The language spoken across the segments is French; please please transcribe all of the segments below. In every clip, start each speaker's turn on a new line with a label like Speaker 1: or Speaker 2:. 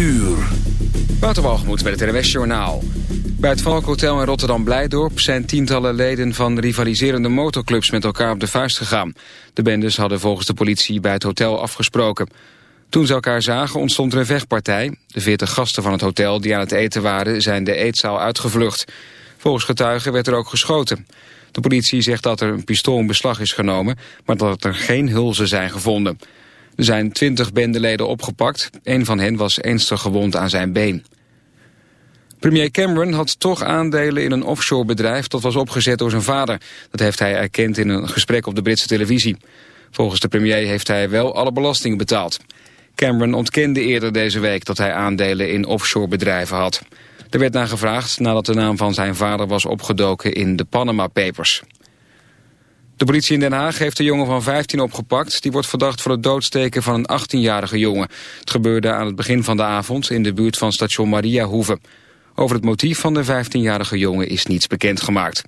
Speaker 1: uur.
Speaker 2: Waterwalgemoed met het NWS Journaal. Bij het Valkhotel in Rotterdam-Blijdorp zijn tientallen leden van rivaliserende motorclubs met elkaar op de vuist gegaan. De bendes hadden volgens de politie bij het hotel afgesproken. Toen ze elkaar zagen ontstond er een vechtpartij. De veertig gasten van het hotel die aan het eten waren zijn de eetzaal uitgevlucht. Volgens getuigen werd er ook geschoten. De politie zegt dat er een pistool in beslag is genomen, maar dat er geen hulzen zijn gevonden. Er zijn twintig bendeleden opgepakt. Een van hen was ernstig gewond aan zijn been. Premier Cameron had toch aandelen in een offshore bedrijf dat was opgezet door zijn vader. Dat heeft hij erkend in een gesprek op de Britse televisie. Volgens de premier heeft hij wel alle belastingen betaald. Cameron ontkende eerder deze week dat hij aandelen in offshore bedrijven had. Er werd naar gevraagd nadat de naam van zijn vader was opgedoken in de Panama Papers. De politie in Den Haag heeft een jongen van 15 opgepakt. Die wordt verdacht van het doodsteken van een 18-jarige jongen. Het gebeurde aan het begin van de avond in de buurt van station Mariahoeve. Over het motief van de 15-jarige jongen is niets bekendgemaakt.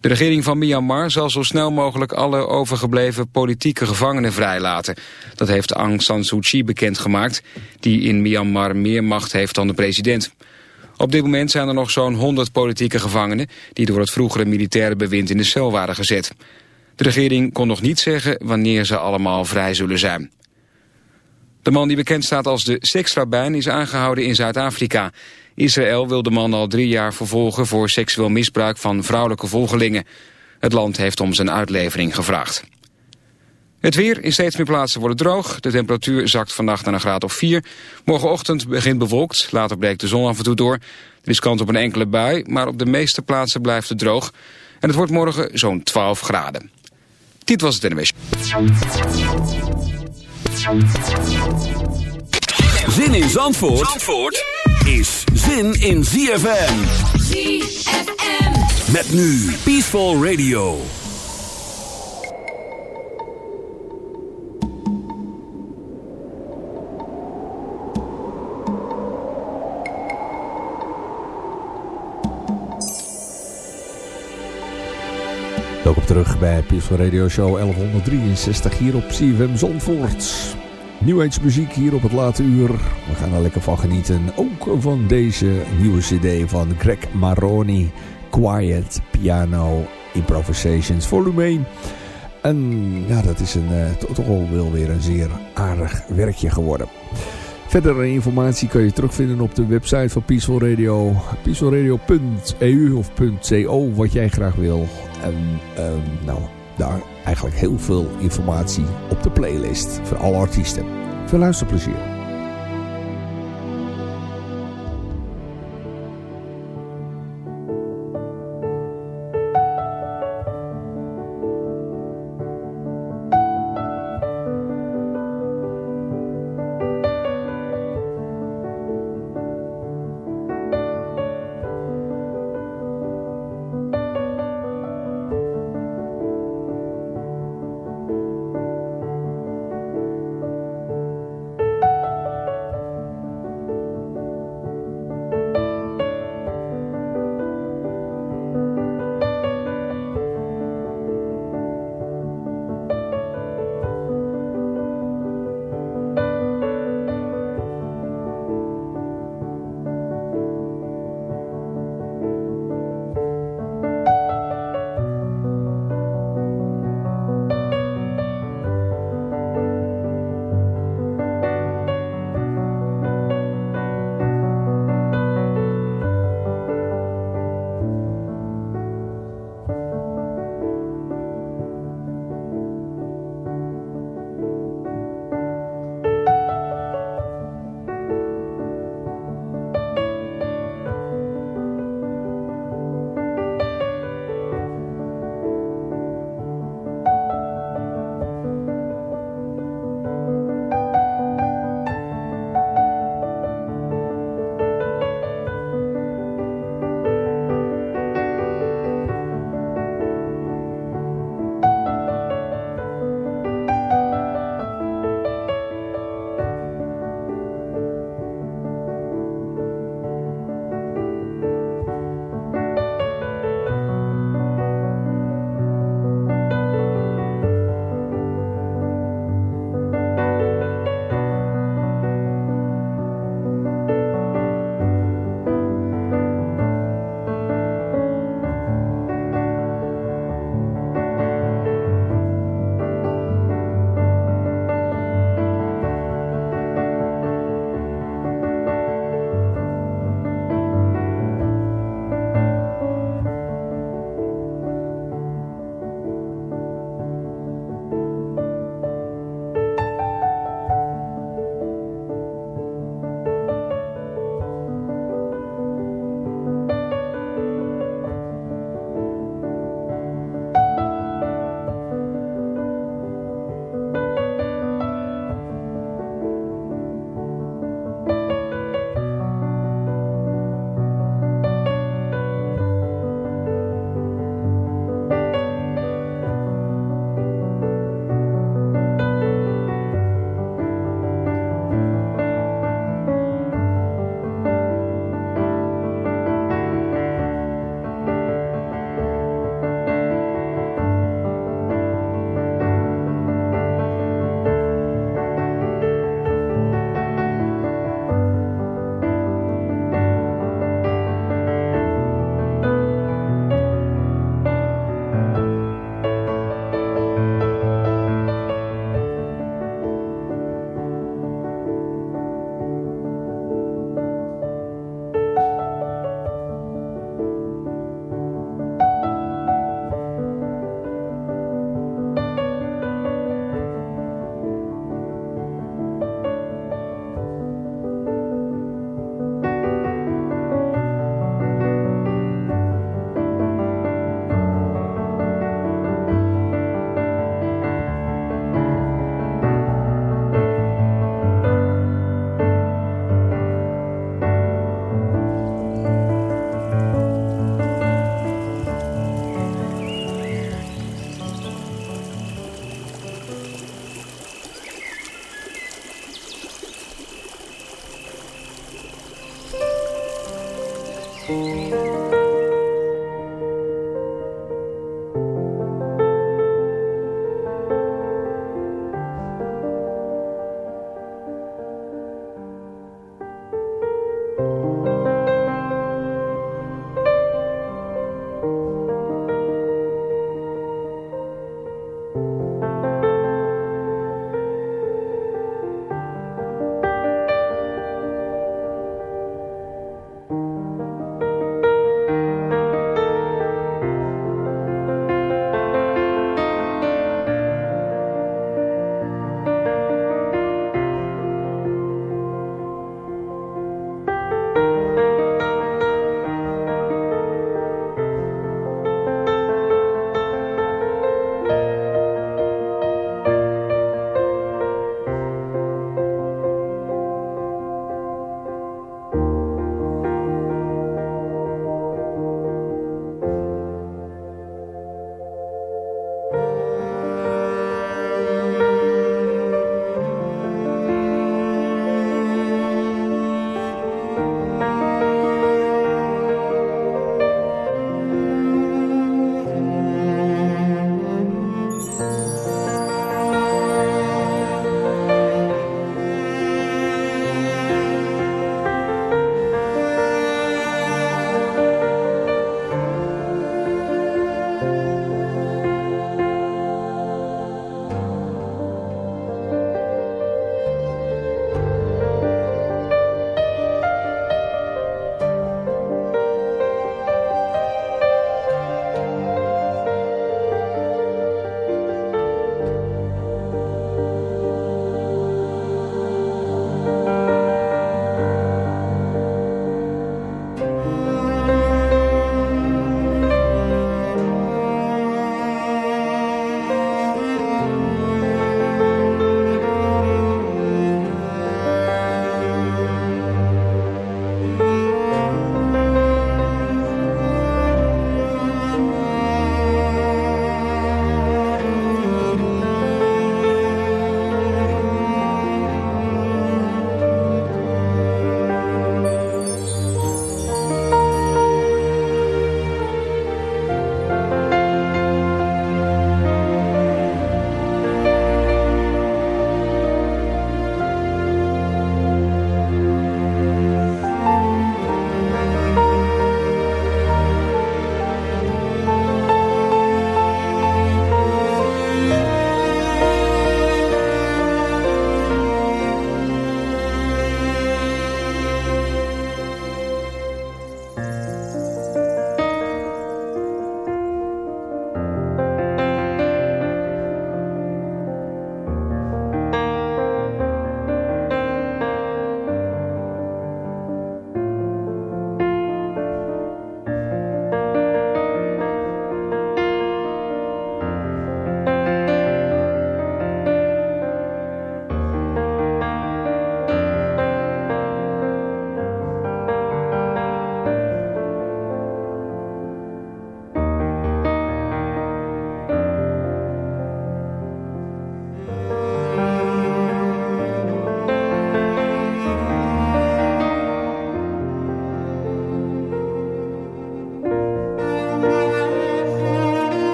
Speaker 2: De regering van Myanmar zal zo snel mogelijk alle overgebleven politieke gevangenen vrijlaten. Dat heeft Aung San Suu Kyi bekendgemaakt, die in Myanmar meer macht heeft dan de president. Op dit moment zijn er nog zo'n 100 politieke gevangenen... die door het vroegere militaire bewind in de cel waren gezet. De regering kon nog niet zeggen wanneer ze allemaal vrij zullen zijn. De man die bekend staat als de seksrabijn is aangehouden in Zuid-Afrika. Israël wil de man al drie jaar vervolgen voor seksueel misbruik van vrouwelijke volgelingen. Het land heeft om zijn uitlevering gevraagd. Het weer in steeds meer plaatsen wordt droog. De temperatuur zakt vannacht naar een graad of 4. Morgenochtend begint bewolkt. Later breekt de zon af en toe door. Er is kans op een enkele bui, maar op de meeste plaatsen blijft het droog. En het wordt morgen zo'n 12 graden. Dit was het NWS.
Speaker 1: Zin in Zandvoort, Zandvoort is zin in ZFM.
Speaker 3: ZFM.
Speaker 1: Met nu Peaceful Radio.
Speaker 4: Welkom terug bij Peaceful Radio Show 1163 hier op CFM Zandvoort. New Age muziek hier op het late uur. We gaan er lekker van genieten. Ook van deze nieuwe cd van Greg Maroni. Quiet Piano Improvisations Volume 1. En ja, dat is een, uh, toch wel weer een zeer aardig werkje geworden. Verdere informatie kan je terugvinden op de website van Peaceful Radio. peacefulradio.eu of .co, wat jij graag wil. En um, nou, daar eigenlijk heel veel informatie op de playlist voor alle artiesten. Veel luisterplezier.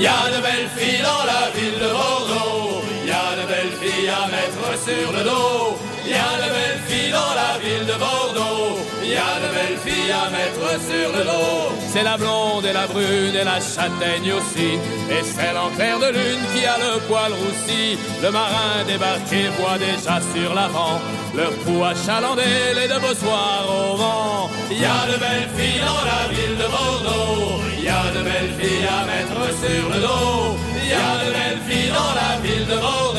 Speaker 3: Il y a de belles filles dans la ville de Bordeaux. Il y a de belles filles à mettre sur le dos. Il y a de belles filles dans la ville de Bordeaux. Il y a de belles filles à mettre sur le dos. C'est la blonde et la brune et la châtaigne aussi. Et celle en clair de lune qui a le poil roussi. Le marin débarqué voit déjà sur l'avant. Leur trou achalandé, les deux beaux soirs au vent. Il y a de belles filles dans la ville de Bordeaux. Il y a mettre sur le dos. Il y a de belles filles dans la ville de Bordeaux.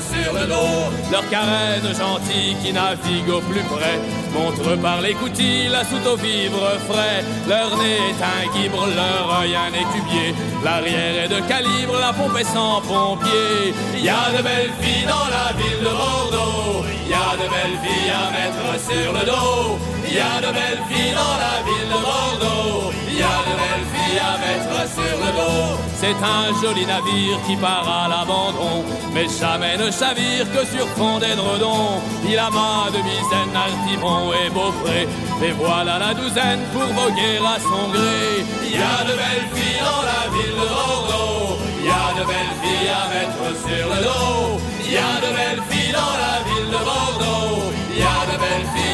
Speaker 3: Sur le dos. Leur carène gentille qui navigue au plus près montre par l'écoutille la soute au vivre frais. Leur nez est un guibre, leur œil un écubier. L'arrière est de calibre, la pompe est sans pompier. Il y a de belles filles dans la ville de Bordeaux. Il y a de belles filles à mettre sur le dos. Il y a de belles filles dans la ville de Bordeaux. Il y a de belles à mettre sur le dos. C'est un joli navire qui part à l'abandon, mais jamais ne chavire que sur fond d'édredon. Il amas de misaine, artimon et beaupré, et voilà la douzaine pour voguer à son gré. Il y a de belles filles dans la ville de Bordeaux. Il y a de belles filles à mettre sur le dos. Il y a de belles filles dans la ville de Bordeaux. Il y a de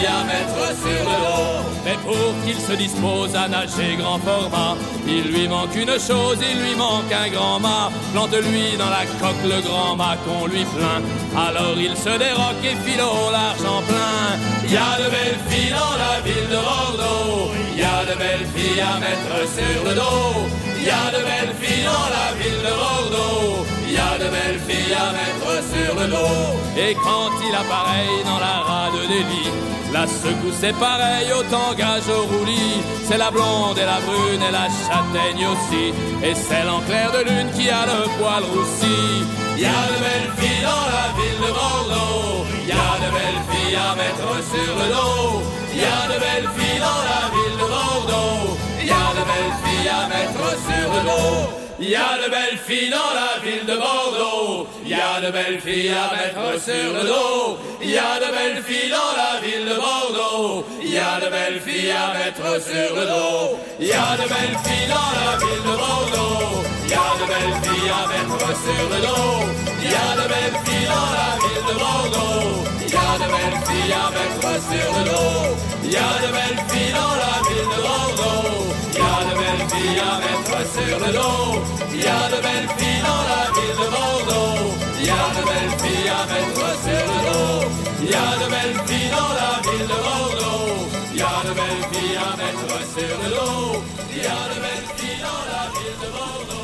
Speaker 3: à mettre sur le dos. Mais pour qu'il se dispose à nager grand format, il lui manque une chose, il lui manque un grand mât. Plante-lui dans la coque le grand mât qu'on lui plaint. Alors il se déroque et file au large en plein. Il y a de belles filles dans la ville de Bordeaux. Il y a de belles filles à mettre sur le dos. Il y a de belles filles dans la ville de Bordeaux. Il y a de belles filles à mettre sur le dos. Et quand il apparaît dans la rade des lits, la secousse est pareille au tangage au roulis. C'est la blonde et la brune et la châtaigne aussi. Et celle en clair de lune qui a le poil roussi. Y a de belles filles dans la ville de Bordeaux. Y a de belles filles à mettre sur le dos. Y a de belles filles dans la ville de Bordeaux. Y a de belles filles à mettre sur le dos. Il y a de belles filles dans la ville de Bordeaux. Il y a de belles filles à mettre sur le dos. Il y a de belles filles dans la ville de Bordeaux. Il y a de belles filles à mettre sur le dos. Il y a de belles filles dans la ville de Bordeaux. Il y a de belles filles à mettre sur le dos. Il y a de belles filles dans la ville de Bordeaux. Il y a de belles filles à mettre sur le dos. Il y a de belles filles dans la ville de Bordeaux. Il y a de belles filles à mettre sur le dos. Il y a de belles filles dans la ville de Bordeaux. Il y a de belles filles à mettre sur le dos. Il y a de belles filles dans la ville de Bordeaux. Il y a de belles filles à mettre sur le dos. Il y a de belles filles dans la ville de Bordeaux.